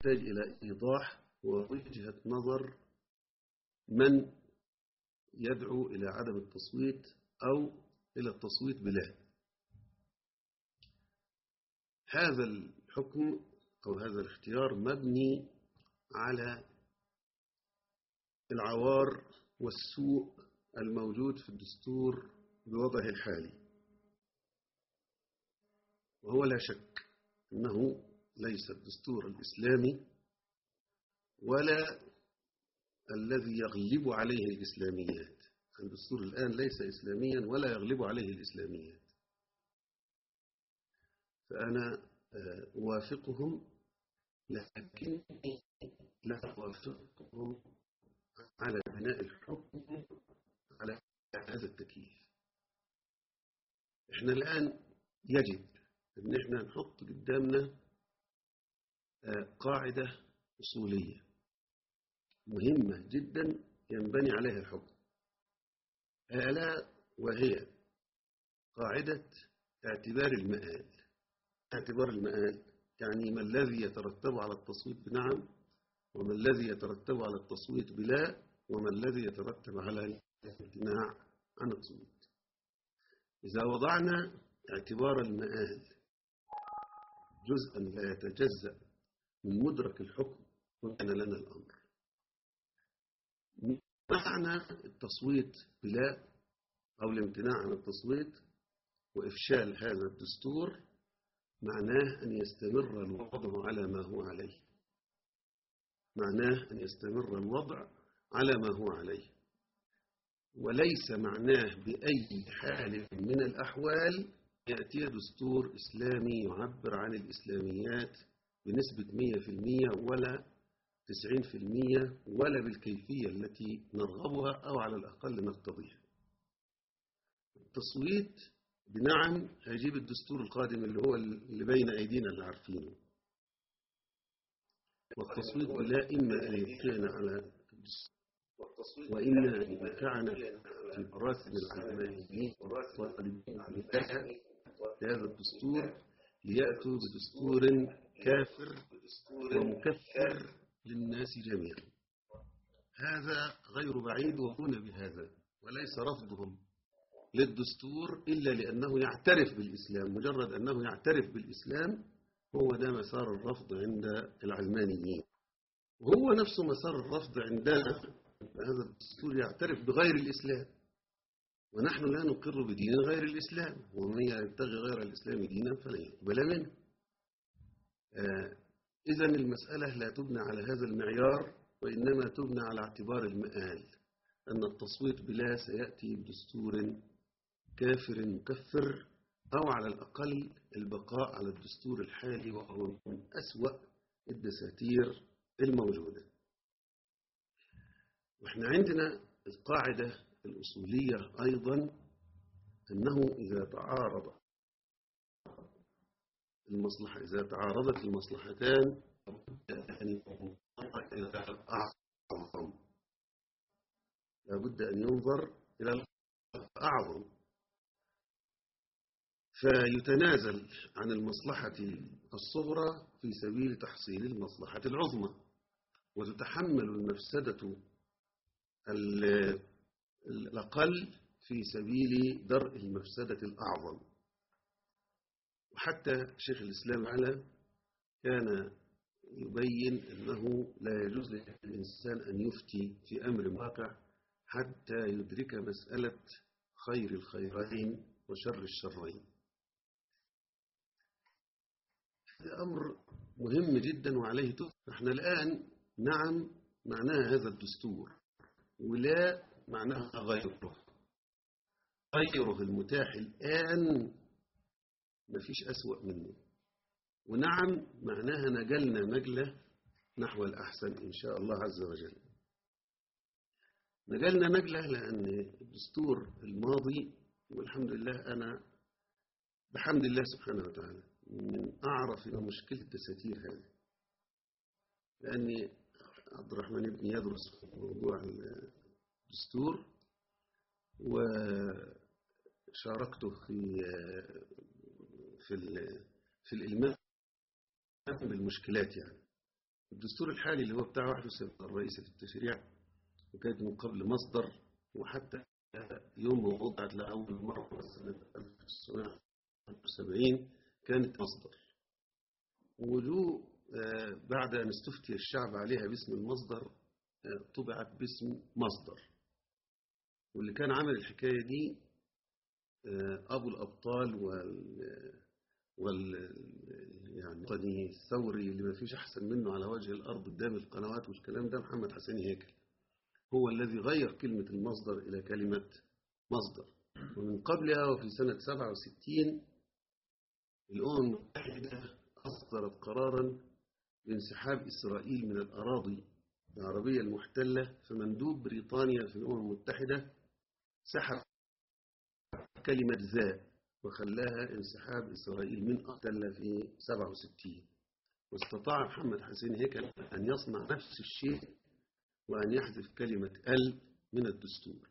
يحتاج إلى إيضاح ووجهة نظر من يدعو إلى عدم التصويت أو إلى التصويت بلا هذا الحكم أو هذا الاختيار مبني على العوار والسوء الموجود في الدستور بوضعه الحالي. وهو لا شك أنه ليس الدستور الإسلامي ولا الذي يغلب عليه الإسلاميات. الدستور الآن ليس إسلاميا ولا يغلب عليه الإسلاميات. فأنا أوافقهم لكن لا أوافقهم على بناء الحكم على هذا التكييف. إحنا الآن يجب إن إحنا نحط قدامنا قاعدة أصولية مهمة جدا ينبني عليها الحكم. ألا وهي قاعدة اعتبار المآل. اعتبار المآل يعني ما الذي يترتب على التصويت بنعم وما الذي يترتب على التصويت بلا وما الذي يترتب على الامتناع عن التصويت. إذا وضعنا اعتبار المآل جزءا لا يتجزأ من مدرك الحكم كان لنا الأمر. معنى التصويت بلا أو الامتناع عن التصويت وإفشال هذا الدستور معناه أن يستمر الوضع على ما هو عليه. معناه أن يستمر الوضع على ما هو عليه. وليس معناه بأي حال من الأحوال يأتي دستور إسلامي يعبر عن الإسلاميات بنسبة 100% ولا 90% ولا بالكيفية التي نرغبها أو على الأقل نقتضيها. التصويت بنعم هيجيب الدستور القادم اللي هو اللي بين أيدينا اللي عارفينه. والتصويت بلا إما أن يبقينا على وإما أن يمتعنا في مراسم العلمانيين والطالبين هذا الدستور ليأتوا بدستور كافر ومكفر للناس جميعا. هذا غير بعيد وهنا بهذا وليس رفضهم للدستور إلا لأنه يعترف بالإسلام. مجرد أنه يعترف بالإسلام هو ده مسار الرفض عند العلمانيين. وهو نفسه مسار الرفض عندنا هذا الدستور يعترف بغير الإسلام. ونحن لا نقر بدين غير الإسلام ومن يبتغي غير الإسلام دينا فلن يقبل منه. إذا المسألة لا تبنى على هذا المعيار وإنما تبنى على اعتبار المآل أن التصويت بلا سيأتي بدستور كافر مكفر أو على الأقل البقاء على الدستور الحالي وهو من أسوأ الدساتير الموجودة. وإحنا عندنا القاعدة الأصولية أيضا أنه إذا تعارض المصلحة إذا تعارضت المصلحتان الأعظم لابد أن ينظر إلى الأعظم. فيتنازل عن المصلحة الصغرى في سبيل تحصيل المصلحة العظمى وتتحمل المفسدة الأقل في سبيل درء المفسدة الأعظم. وحتى شيخ الإسلام على كان يبين أنه لا يجوز للإنسان أن يفتي في أمر واقع حتى يدرك مسألة خير الخيرين وشر الشرين. هذا أمر مهم جدا وعليه تفهم إحنا الآن نعم معناها هذا الدستور ولا معناها غيره. غيره المتاح الآن ما فيش أسوأ منه ونعم معناها نجلنا نجلة نحو الأحسن إن شاء الله عز وجل. نجلنا نجلة لأن الدستور الماضي والحمد لله أنا بحمد الله سبحانه وتعالى من أعرف مشكلة الدساتير هذه. لأني عبد الرحمن ابني يدرس موضوع الدستور وشاركته في في في الإلمام بالمشكلات يعني. الدستور الحالي اللي هو بتاع 71 الرئيسي في التشريع وكانت من قبل مصدر وحتى يوم وضعت لأول مرة سنة 1970 كانت مصدر. وجو بعد أن استفتي الشعب عليها باسم المصدر طبعت باسم مصدر. واللي كان عمل الحكاية دي أبو الأبطال وال وال يعني الثوري اللي ما فيش أحسن منه على وجه الأرض قدام القنوات والكلام ده محمد حسين هيكل. هو الذي غير كلمة المصدر إلى كلمة مصدر. ومن قبلها وفي سنة 67 الأمم المتحدة أصدرت قرارا بانسحاب إسرائيل من الأراضي العربية المحتلة فمندوب بريطانيا في الأمم المتحدة. سحب كلمة ذا. وخلاها انسحاب إسرائيل من أحتل في 67 واستطاع محمد حسين هيكل أن يصنع نفس الشيء وأن يحذف كلمة ال من الدستور.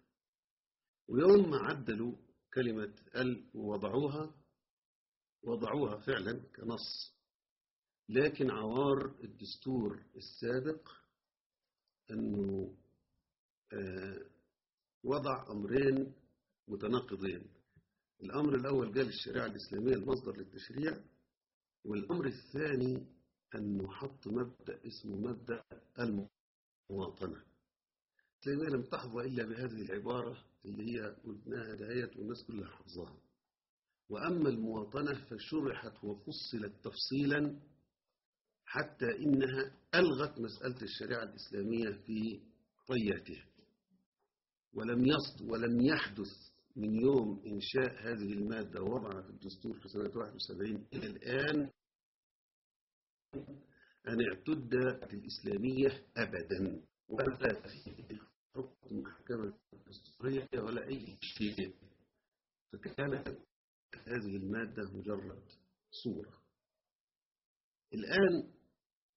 ويوم ما عدلوا كلمة ال ووضعوها وضعوها فعلا كنص. لكن عوار الدستور السابق أنه وضع أمرين متناقضين. الأمر الأول قال الشريعة الإسلامية المصدر للتشريع والأمر الثاني أنه حط مبدأ اسمه مبدأ المواطنة. الإسلامية لم تحظى إلا بهذه العبارة اللي هي قلناها دهيت والناس كلها حفظها وأما المواطنة فشرحت وفصلت تفصيلا حتى إنها ألغت مسألة الشريعة الإسلامية في طياتها. ولم يصد ولم يحدث من يوم إنشاء هذه المادة ووضعها في الدستور في سنة 71 إلى الآن أن اعتد الإسلامية أبدا. ولا في حكم المحكمة الدستورية ولا أي شيء. فكانت هذه المادة مجرد صورة. الآن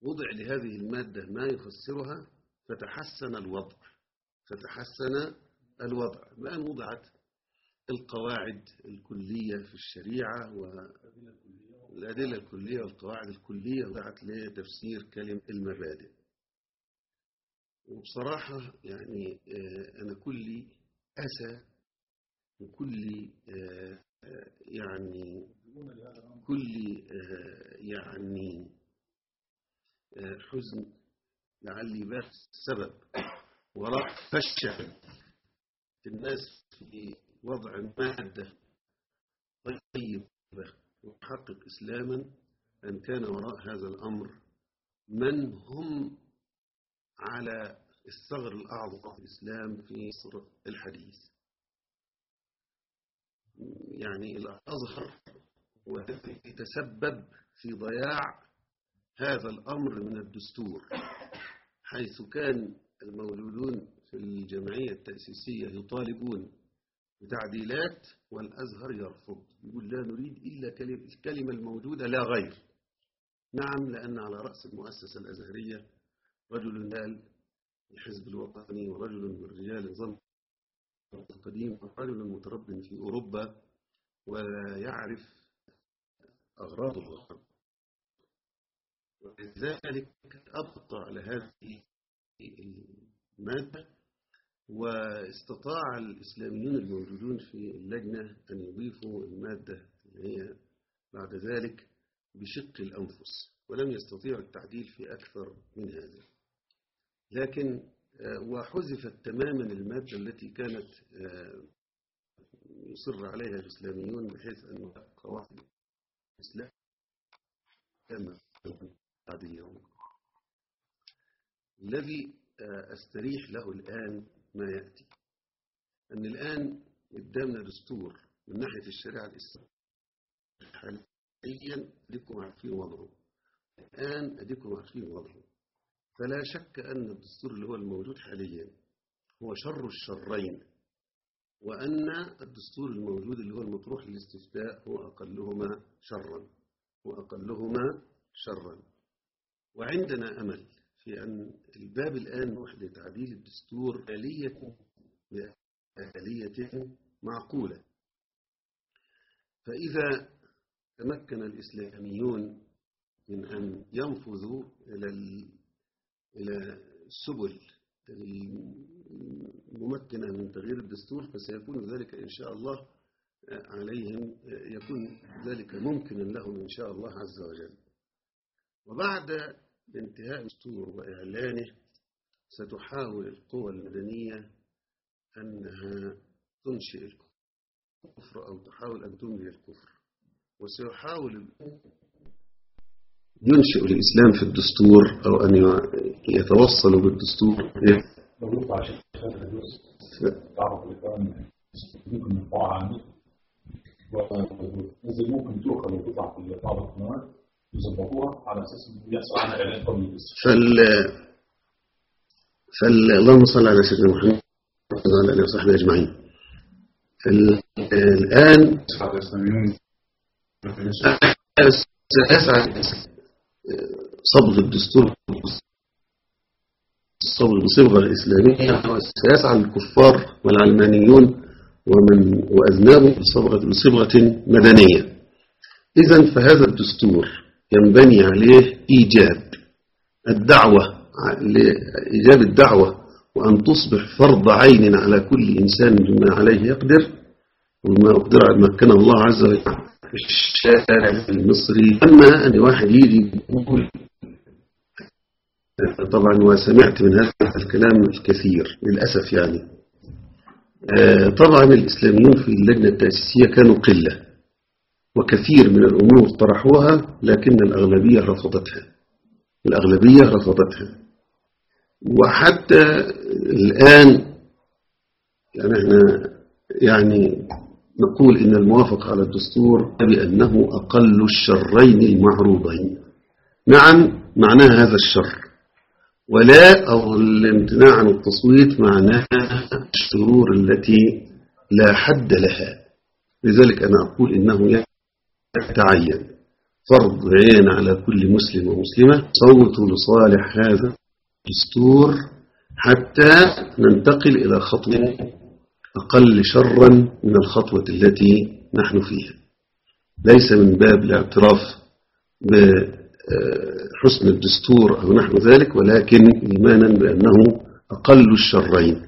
وضع لهذه المادة ما يفسرها فتحسن الوضع. فتحسن الوضع. الآن وضعت القواعد الكلية في الشريعة والأدلة الكلية والقواعد الكلية وضعت لتفسير كلمة المبادئ. وبصراحة يعني أنا كلي أسى وكلي يعني كل يعني حزن لعلي بات السبب وراء فشل الناس في وضع مادة طيبة وحقق إسلاما أن كان وراء هذا الأمر. من هم على الثغر الأعظم في الإسلام في مصر الحديث؟ يعني الأزهر هو الذي يتسبب في ضياع هذا الأمر من الدستور حيث كان المولودون في الجمعية التأسيسية يطالبون بتعديلات والأزهر يرفض. يقول لا نريد إلا الكلمة الموجودة لا غير. نعم لأن على رأس المؤسسة الأزهرية رجل قال الحزب الوطني ورجل من رجال نظام القديم ورجل متربٍ في أوروبا ولا يعرف أغراض الغرب ولذلك أبقى على هذه المادة واستطاع الإسلاميون الموجودون في اللجنة أن يضيفوا المادة اللي هي بعد ذلك بشق الأنفس ولم يستطيعوا التعديل في أكثر من هذا. لكن وحذفت تماما المادة التي كانت يصر عليها الإسلاميون بحيث أن قواعد الإسلام كما اليوم الذي أستريح له الآن ما يأتي. أن الآن قدامنا دستور من ناحية الشريعة الإسلامية. حاليا أديكم عارفين وضعه. الآن أديكم عارفين وضعه. فلا شك أن الدستور اللي هو الموجود حاليا هو شر الشرين وأن الدستور الموجود اللي هو المطروح للاستفتاء هو أقلهما شرا. وأقلهما شرا. وعندنا أمل في أن الباب الآن مفتوح لتعديل الدستور آلية آلية معقولة. فإذا تمكن الإسلاميون من أن ينفذوا إلى إلى سبل ممكنة من تغيير الدستور فسيكون ذلك إن شاء الله عليهم يكون ذلك ممكنا لهم إن شاء الله عز وجل. وبعد انتهاء الدستور وإعلانه ستحاول القوى المدنية أنها تنشئ الكفر أو تحاول أن تنهي الكفر. وسيحاول ينشئ الإسلام في الدستور أو أن يتوصلوا بالدستور. وإذا ممكن تؤخذ وتطلع في فال فال اللهم صل على سيدنا محمد وعلى آله وصحبه أجمعين. الآن سيسعى صبغ الدستور صبغ بصبغة الإسلامية وسيسعى الكفار والعلمانيون ومن وأذنابه بصبغة, بصبغة مدنية. إذا فهذا الدستور ينبني عليه إيجاب الدعوة لإيجاب الدعوة وأن تصبح فرض عين على كل إنسان بما عليه يقدر وما أقدر مكنه الله عز وجل. في الشارع المصري أما أن واحد يجي يقول طبعا وسمعت من هذا الكلام الكثير للأسف يعني. طبعا الإسلاميون في اللجنة التأسيسية كانوا قلة. وكثير من الأمور طرحوها لكن الأغلبية رفضتها. الأغلبية رفضتها. وحتى الآن يعني إحنا يعني نقول إن الموافق على الدستور بأنه أقل الشرين المعروضين. نعم معناه هذا الشر. ولا أو الامتناع عن التصويت معناه الشرور التي لا حد لها. لذلك أنا أقول إنه يتعين فرض عين على كل مسلم ومسلمة. صوتوا لصالح هذا الدستور حتى ننتقل إلى خطوة أقل شرا من الخطوة التي نحن فيها. ليس من باب الاعتراف بحسن الدستور أو نحو ذلك ولكن إيمانا بأنه أقل الشرين.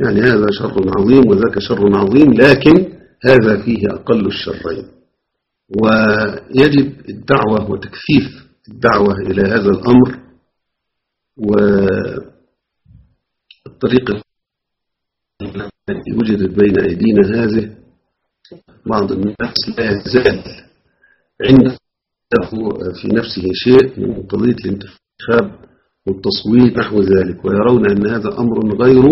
يعني هذا شر عظيم وذاك شر عظيم لكن هذا فيه أقل الشرين. ويجب الدعوة وتكثيف الدعوة إلى هذا الأمر والطريقة التي وجدت بين أيدينا هذه بعض الناس لا يزال عنده في نفسه شيء من قضية الانتخاب والتصويت نحو ذلك ويرون أن هذا أمر غير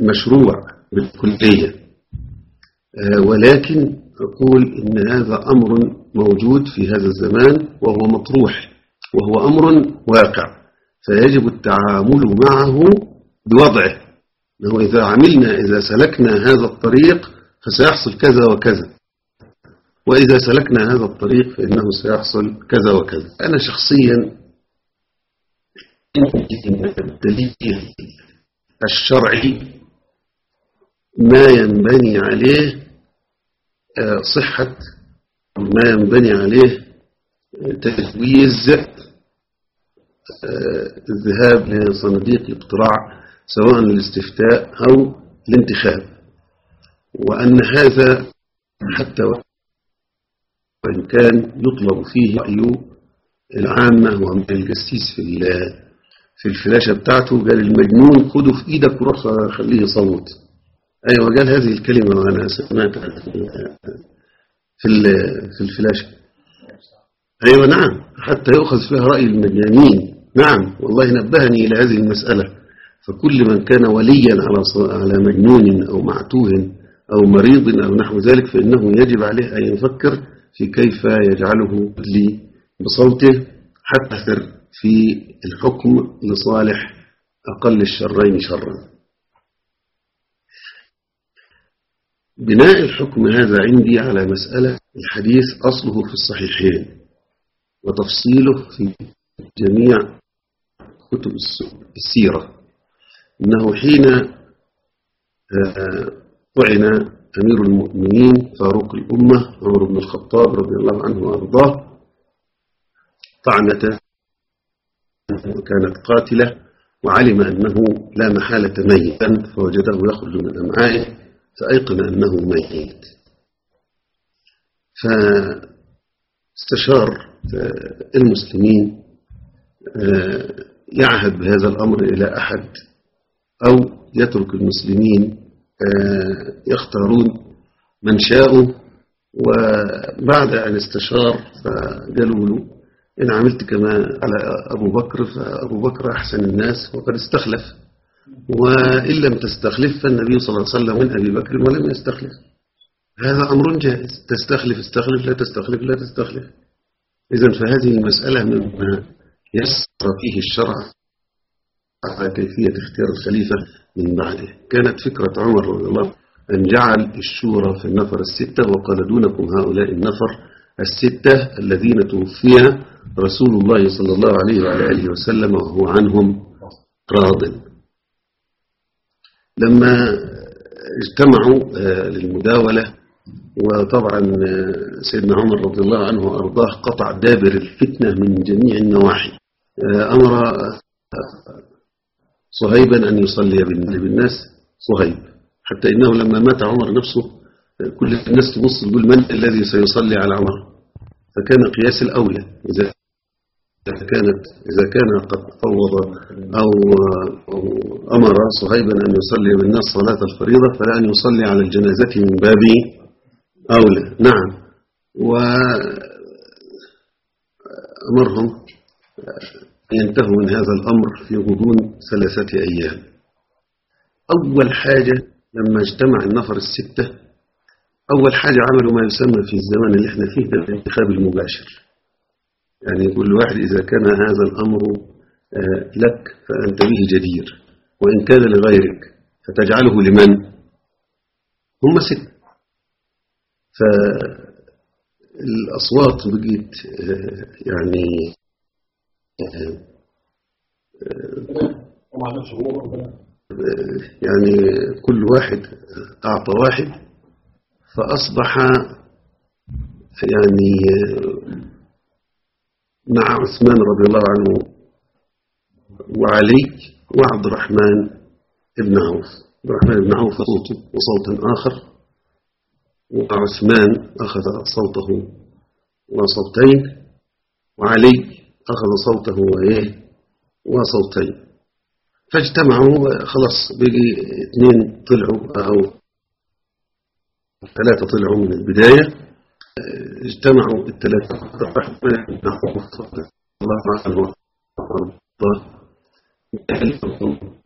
مشروع بالكلية. ولكن أقول إن هذا أمر موجود في هذا الزمان وهو مطروح وهو أمر واقع فيجب التعامل معه بوضعه أنه إذا عملنا إذا سلكنا هذا الطريق فسيحصل كذا وكذا وإذا سلكنا هذا الطريق فإنه سيحصل كذا وكذا. أنا شخصيا الدليل الشرعي ما ينبني عليه صحة ما ينبني عليه تجويز الذهاب لصناديق الاقتراع سواء الاستفتاء أو الانتخاب. وأن هذا حتى وإن كان يطلب فيه رأي العامة وعمل في في الفلاشة بتاعته قال المجنون خده في إيدك وروح خليه يصوت. أيوة قال هذه الكلمة وأنا سمعتها في في الفلاشة أيوة نعم. حتى يؤخذ فيها رأي المجانين نعم والله نبهني إلى هذه المسألة. فكل من كان وليا على على مجنون أو معتوه أو مريض أو نحو ذلك فإنه يجب عليه أن يفكر في كيف يجعله لي بصوته حتى في الحكم لصالح أقل الشرين شرا. بناء الحكم هذا عندي على مسألة الحديث أصله في الصحيحين وتفصيله في جميع كتب السيرة. إنه حين طعن أمير المؤمنين فاروق الأمة عمر بن الخطاب رضي الله عنه وأرضاه طعنة وكانت قاتلة وعلم أنه لا محالة ميتا فوجده يخرج من أمعائه. فأيقن أنه ميت. فاستشار المسلمين يعهد بهذا الأمر إلى أحد أو يترك المسلمين يختارون من شاءوا. وبعد أن استشار فقالوا له إن عملت كما على أبو بكر فأبو بكر أحسن الناس وقد استخلف. وإن لم تستخلف فالنبي صلى الله عليه وسلم من أبي بكر ولم يستخلف. هذا أمر جائز. تستخلف استخلف لا تستخلف لا تستخلف. إذا فهذه المسألة مما يسر فيه الشرع على كيفية اختيار الخليفة من بعده. كانت فكرة عمر رضي الله أن جعل الشورى في النفر الستة وقال دونكم هؤلاء النفر الستة الذين توفي رسول الله صلى الله عليه وعلى آله وسلم وهو عنهم راض. لما اجتمعوا للمداولة وطبعا سيدنا عمر رضي الله عنه وأرضاه قطع دابر الفتنة من جميع النواحي. أمر صهيبا أن يصلي بالناس صهيب. حتى إنه لما مات عمر نفسه كل الناس تبص تقول من الذي سيصلي على عمر؟ فكان قياس الأولى إذا كانت إذا كان قد فوض أو, أو أمر صهيبا أن يصلي بالناس صلاة الفريضة فلا أن يصلي على الجنازة من باب أولى. نعم. وأمرهم ينتهوا من هذا الأمر في غضون ثلاثة أيام. أول حاجة لما اجتمع النفر الستة أول حاجة عملوا ما يسمى في الزمان اللي إحنا فيه بالانتخاب المباشر. يعني كل واحد إذا كان هذا الأمر لك فأنت به جدير وإن كان لغيرك فتجعله لمن؟ هم ست. فالأصوات بقيت يعني يعني كل واحد أعطى واحد فأصبح يعني مع عثمان رضي الله عنه وعلي وعبد الرحمن بن عوف. عبد الرحمن بن عوف صوته وصوت آخر وعثمان أخذ صوته وصوتين وعلي أخذ صوته وإيه وصوتين. فاجتمعوا خلاص بقي اثنين طلعوا أو ثلاثة طلعوا من البداية. اجتمعوا الثلاثة الله عنه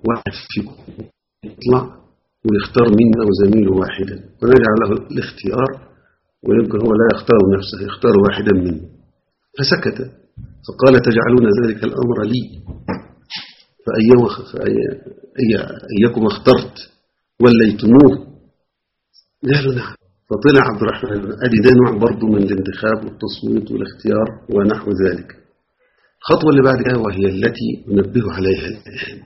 واحد فيكم يطلع ويختار منا وزميله واحدا ونجعل له الاختيار ويمكن هو لا يختار نفسه يختار واحدا منه. فسكت. فقال تجعلون ذلك الأمر لي. فأيكم اخترت؟ وليتموه. قالوا نعم. فطلع عبد الرحمن أدي ده نوع برضه من الانتخاب والتصويت والاختيار ونحو ذلك. الخطوة اللي بعد كده وهي التي ننبه عليها الآن.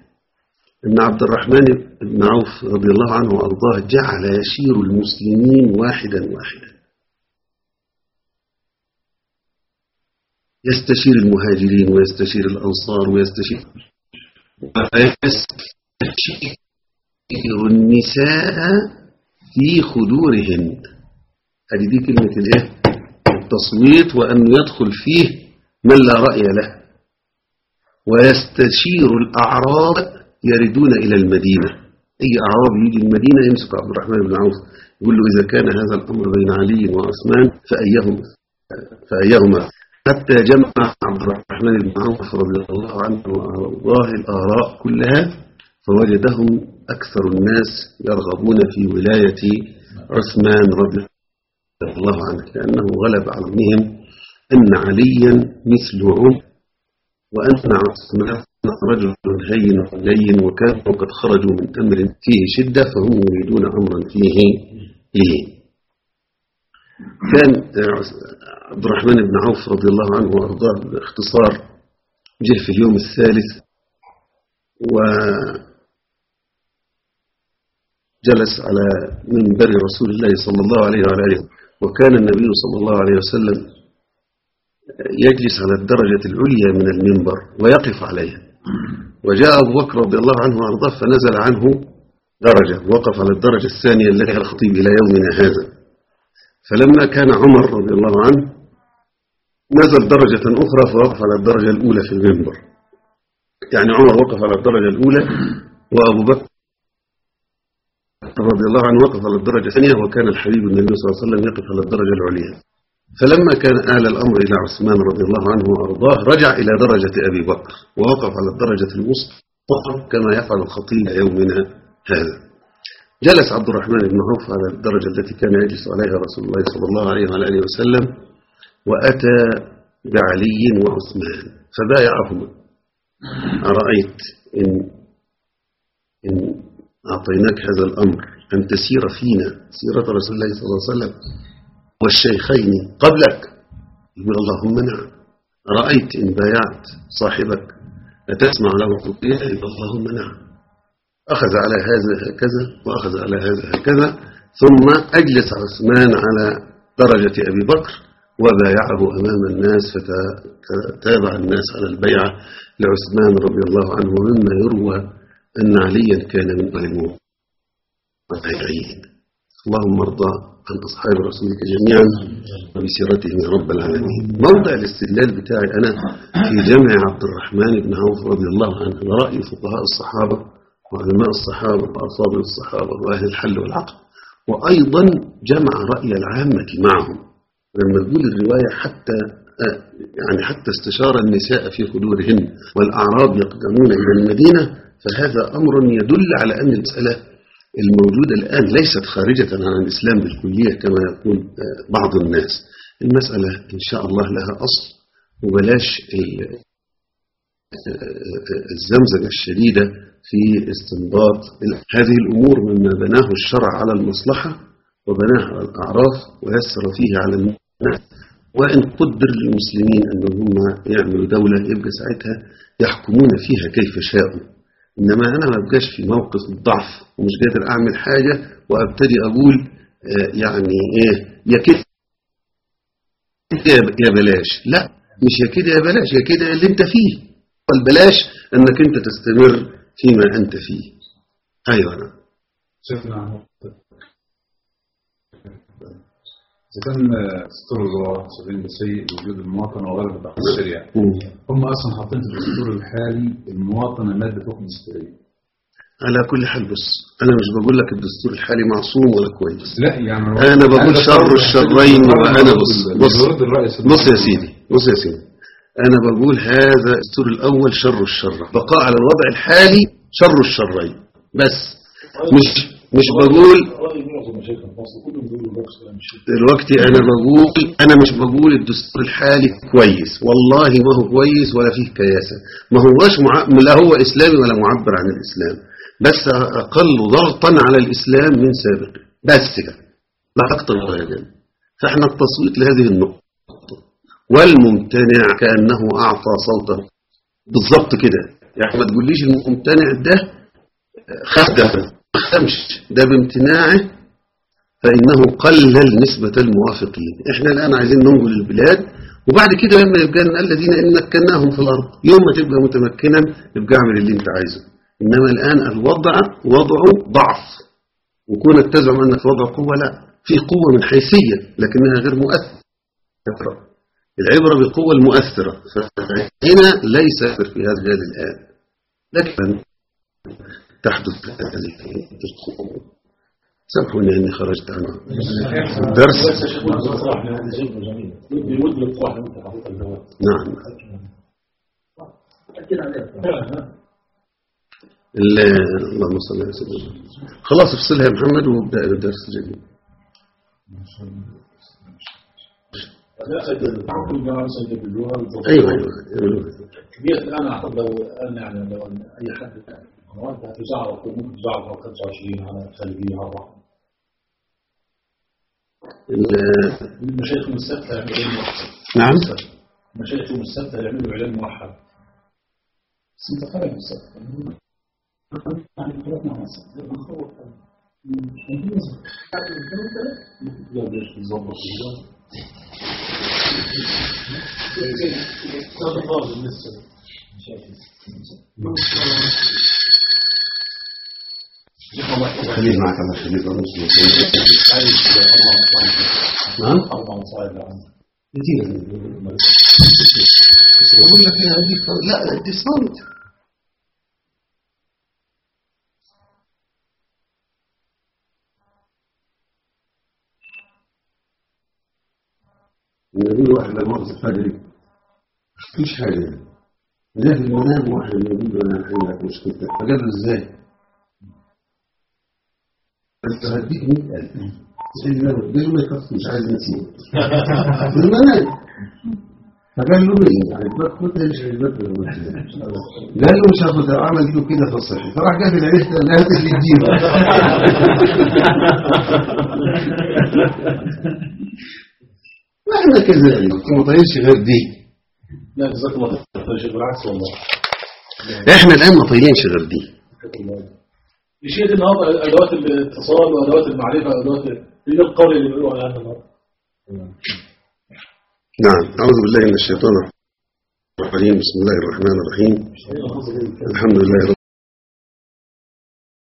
أن عبد الرحمن بن عوف رضي الله عنه وأرضاه جعل يشير المسلمين واحدا واحدا. يستشير المهاجرين ويستشير الأنصار ويستشير ويستشير النساء في خدورهن هذه دي كلمة الايه؟ التصويت وأن يدخل فيه من لا رأي له. ويستشير الأعراب يردون إلى المدينة. أي أعراب يجي المدينة يمسك عبد الرحمن بن عوف يقول له إذا كان هذا الأمر بين علي وعثمان فأيهما؟ فأيهما؟ حتى جمع عبد الرحمن بن عوف رضي الله عنه وأرضاه الآراء كلها فوجدهم أكثر الناس يرغبون في ولاية عثمان رضي الله عنه لأنه غلب على ظنهم أن عليا مثل عمر وأن عثمان رجل هين لين وكانوا قد خرجوا من أمر فيه شدة فهم يريدون أمرا فيه لين كان عبد الرحمن بن عوف رضي الله عنه وأرضاه باختصار جه في اليوم الثالث وجلس على منبر رسول الله صلى الله عليه وعلى آله. وكان النبي صلى الله عليه وسلم يجلس على الدرجة العليا من المنبر ويقف عليها. وجاء أبو بكر رضي الله عنه وأرضاه فنزل عنه درجة وقف على الدرجة الثانية التي الخطيب إلى يومنا هذا. فلما كان عمر رضي الله عنه نزل درجة أخرى فوقف على الدرجة الأولى في المنبر. يعني عمر وقف على الدرجة الأولى وأبو بكر رضي الله عنه وقف على الدرجة الثانية وكان الحبيب النبي صلى الله عليه وسلم يقف على الدرجة العليا. فلما كان آل الأمر إلى عثمان رضي الله عنه وأرضاه رجع إلى درجة أبي بكر ووقف على الدرجة الوسطى كما يفعل الخطيب يومنا هذا. جلس عبد الرحمن بن عوف على الدرجة التي كان يجلس عليها رسول الله صلى الله عليه وعلى آله وسلم وأتى بعلي وعثمان فبايعهما. أرأيت إن, إن أعطيناك هذا الأمر. أن تسير فينا سيرة رسول الله صلى الله عليه وسلم والشيخين قبلك. يقول اللهم نعم. رأيت إن بايعت صاحبك. أتسمع له تطيع اللهم نعم. أخذ على هذا هكذا وأخذ على هذا هكذا. ثم أجلس عثمان على درجة أبي بكر وبايعه أمام الناس فتابع الناس على البيعة لعثمان رضي الله عنه ومما يروى. أن عليا كان من أهل المبايعين اللهم ارضى عن أصحاب رسولك جميعا وبسيرتهم يا رب العالمين. موضع الاستدلال بتاعي أنا في جمع عبد الرحمن بن عوف رضي الله عنه. ورأي فقهاء الصحابة وعلماء الصحابة وأفاضل الصحابة وأهل الحل والعقل. وأيضا جمع رأي العامة معهم. لما تقول الرواية حتى يعني حتى استشار النساء في خدورهن والأعراب يقدمون إلى المدينة فهذا أمر يدل على أن المسألة الموجودة الآن ليست خارجة عن الإسلام بالكلية كما يقول بعض الناس. المسألة إن شاء الله لها أصل وبلاش الزمزجة الشديدة في استنباط هذه الأمور مما بناه الشرع على المصلحة وبناه على الأعراف ويسر فيه على الناس. وإن قدر للمسلمين أنهم يعملوا دولة يبقى ساعتها يحكمون فيها كيف شاءوا. إنما أنا ما أبقاش في موقف الضعف ومش قادر أعمل حاجة وأبتدي أقول يعني إيه يا كده يا بلاش. لا مش يا كده يا بلاش يا كده اللي أنت فيه. والبلاش أنك أنت تستمر فيما أنت فيه. أيوة أنا. شفنا. إذا كان دستور الرواة سبيل بسيء وجود المواطنة وغلبة تحت الشريعة. هم أصلا حاطين في الدستور الحالي المواطنة مادة حكم دستورية على كل حال بص أنا مش بقول لك الدستور الحالي معصوم ولا كويس. لا يعني أنا بقول شر الشرين وأنا بص بص بص يا سيدي بص يا سيدي. أنا بقول هذا الدستور الأول شر الشر. بقاء على الوضع الحالي شر الشرين. بس مش مش بقول دلوقتي أنا بقول أنا مش بقول الدستور الحالي كويس. والله ما هو كويس ولا فيه كياسة. ما هوش مع... لا هو إسلامي ولا معبر عن الإسلام. بس أقل ضغطا على الإسلام من سابق. بس كده. لا أكتر ولا أقل فإحنا التصويت لهذه النقطة. والممتنع كأنه أعطى صوته. بالضبط كده. يعني ما تقوليش الممتنع ده خدم خمش ده بامتناعه فإنه قلل نسبة الموافقين إحنا الآن عايزين ننقل البلاد وبعد كده لما يبقى الذين إن مكناهم في الأرض يوم ما تبقى متمكنا يبقى أعمل اللي أنت عايزه. إنما الآن الوضع وضعه ضعف. وكونك تزعم أنك وضع قوة لا. في قوة من حيثية لكنها غير مؤثرة. العبرة بالقوة المؤثرة. فهنا ليس في هذا الآن. لكن تحدث هذه سامحوني إني خرجت عن الدرس نعم. اللهم صل على سيدنا خلاص افصلها يا محمد وابدأ الدرس الجديد. أيوه أيوه كبير الآن أعتقد لو الان يعني لو أي حد وانت هتزعل ممكن تزعل 25 على خليجية مره المشايخ من السبت هيعملوا اعلان موحد نعم. المشايخ من السبت هيعملوا اعلان موحد بس انت خارج من السبت يعني خلقنا على السبت بنخوف لا بيش خليه معك الله يخليك. الله نعم أربع مصائب كثير أقول لك يا هذيك لا دي صامت. يقول واحد لا مؤاخذة فجري مفيش حاجة. لا في المنام واحد يقول له أنا عندك مشكلتك. له إزاي؟ له هديك 100000 سيدي لا قال له ما يكفي مش عايز نسيب في فقال له إيه يعني خدها مش عجبك قال له مش هاخدها عمل له كده في الصحي فراح جاب العيش قال لها هات اللي تجيبه وإحنا كذلك ما طيبش غير دي لا جزاك الله خير بالعكس والله إحنا الان ما طايلينش غير دي الشيء دي النهارده أدوات الاتصال وأدوات المعرفة وأدوات دي القول اللي بيقولوا عليها النهارده. نعم. أعوذ بالله من الشيطان الرجيم. بسم الله الرحمن الرحيم. الحمد لله رب